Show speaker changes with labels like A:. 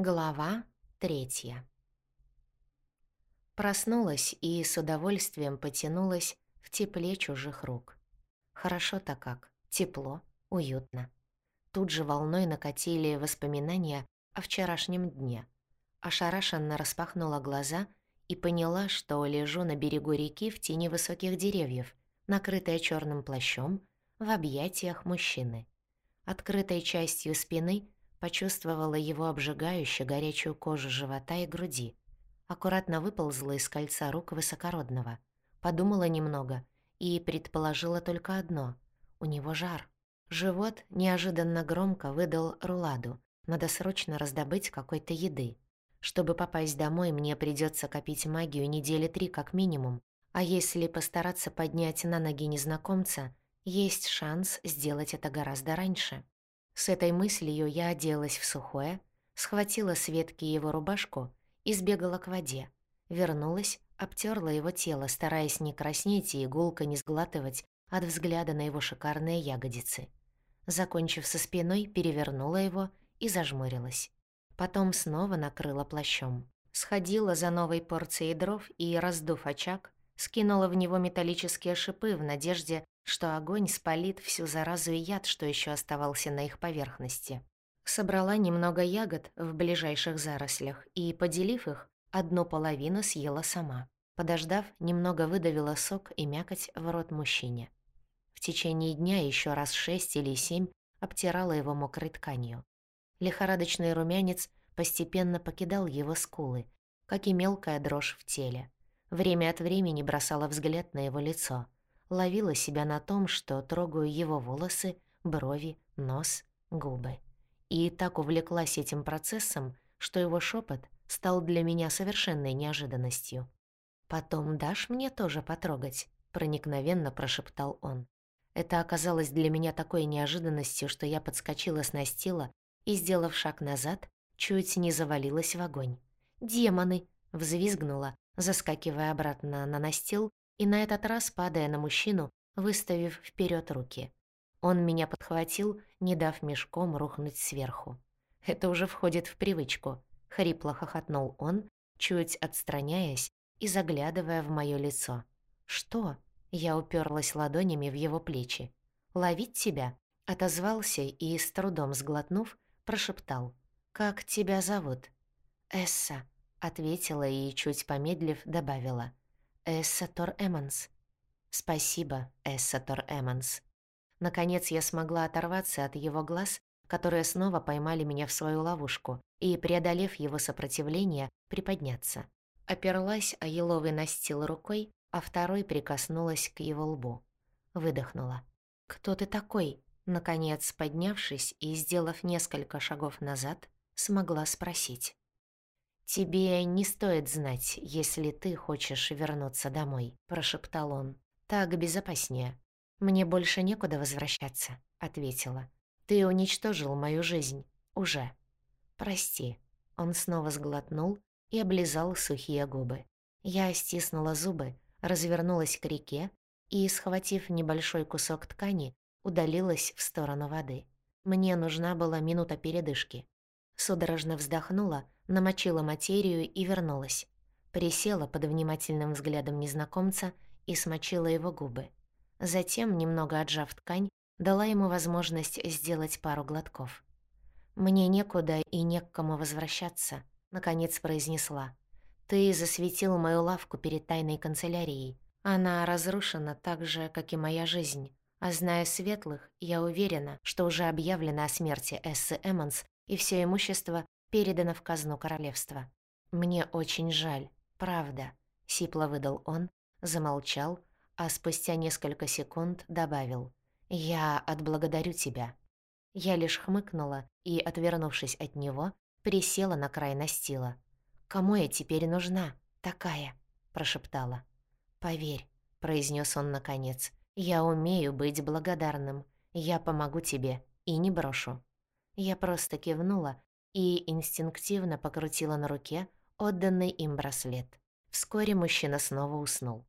A: Глава третья. Проснулась и с удовольствием потянулась в тепле чужих рук. Хорошо-то как, тепло, уютно. Тут же волной накатили воспоминания о вчерашнем дне. Ошарашенно распахнула глаза и поняла, что лежу на берегу реки в тени высоких деревьев, накрытая черным плащом, в объятиях мужчины. Открытой частью спины почувствовала его обжигающую горячую кожу живота и груди. Аккуратно выползла из кольца рук высокородного. Подумала немного и предположила только одно — у него жар. Живот неожиданно громко выдал руладу. Надо срочно раздобыть какой-то еды. Чтобы попасть домой, мне придется копить магию недели три как минимум, а если постараться поднять на ноги незнакомца, есть шанс сделать это гораздо раньше. С этой мыслью я оделась в сухое, схватила с ветки его рубашку и сбегала к воде. Вернулась, обтерла его тело, стараясь не краснеть и иголка не сглатывать от взгляда на его шикарные ягодицы. Закончив со спиной, перевернула его и зажмурилась. Потом снова накрыла плащом. Сходила за новой порцией дров и, раздув очаг, скинула в него металлические шипы в надежде, что огонь спалит всю заразу и яд, что еще оставался на их поверхности. Собрала немного ягод в ближайших зарослях и, поделив их, одну половину съела сама. Подождав, немного выдавила сок и мякоть в рот мужчине. В течение дня еще раз шесть или семь обтирала его мокрой тканью. Лихорадочный румянец постепенно покидал его скулы, как и мелкая дрожь в теле. Время от времени бросала взгляд на его лицо — ловила себя на том, что трогаю его волосы, брови, нос, губы. И так увлеклась этим процессом, что его шепот стал для меня совершенной неожиданностью. «Потом дашь мне тоже потрогать?» — проникновенно прошептал он. Это оказалось для меня такой неожиданностью, что я подскочила с настила и, сделав шаг назад, чуть не завалилась в огонь. «Демоны!» — взвизгнула, заскакивая обратно на настил и на этот раз падая на мужчину, выставив вперед руки. Он меня подхватил, не дав мешком рухнуть сверху. Это уже входит в привычку. Хрипло хохотнул он, чуть отстраняясь и заглядывая в моё лицо. «Что?» Я уперлась ладонями в его плечи. «Ловить тебя?» Отозвался и, с трудом сглотнув, прошептал. «Как тебя зовут?» «Эсса», — ответила и, чуть помедлив, добавила. Эссатор Эммонс. Спасибо, Эссатор Эммонс. Наконец я смогла оторваться от его глаз, которые снова поймали меня в свою ловушку, и, преодолев его сопротивление, приподняться. Оперлась о еловый настил рукой, а второй прикоснулась к его лбу. Выдохнула. «Кто ты такой?» Наконец, поднявшись и сделав несколько шагов назад, смогла спросить. «Тебе не стоит знать, если ты хочешь вернуться домой», — прошептал он. «Так безопаснее». «Мне больше некуда возвращаться», — ответила. «Ты уничтожил мою жизнь. Уже». «Прости». Он снова сглотнул и облизал сухие губы. Я стиснула зубы, развернулась к реке и, схватив небольшой кусок ткани, удалилась в сторону воды. Мне нужна была минута передышки. Судорожно вздохнула, намочила материю и вернулась. Присела под внимательным взглядом незнакомца и смочила его губы. Затем, немного отжав ткань, дала ему возможность сделать пару глотков. «Мне некуда и не к кому возвращаться», — наконец произнесла. «Ты засветил мою лавку перед тайной канцелярией. Она разрушена так же, как и моя жизнь. А зная светлых, я уверена, что уже объявлено о смерти Эссы Эммонс, и все имущество передано в казну королевства. Мне очень жаль, правда», — сипло выдал он, замолчал, а спустя несколько секунд добавил. «Я отблагодарю тебя». Я лишь хмыкнула и, отвернувшись от него, присела на край настила. «Кому я теперь нужна? Такая?» — прошептала. «Поверь», — произнес он наконец, — «я умею быть благодарным. Я помогу тебе и не брошу». Я просто кивнула и инстинктивно покрутила на руке отданный им браслет. Вскоре мужчина снова уснул.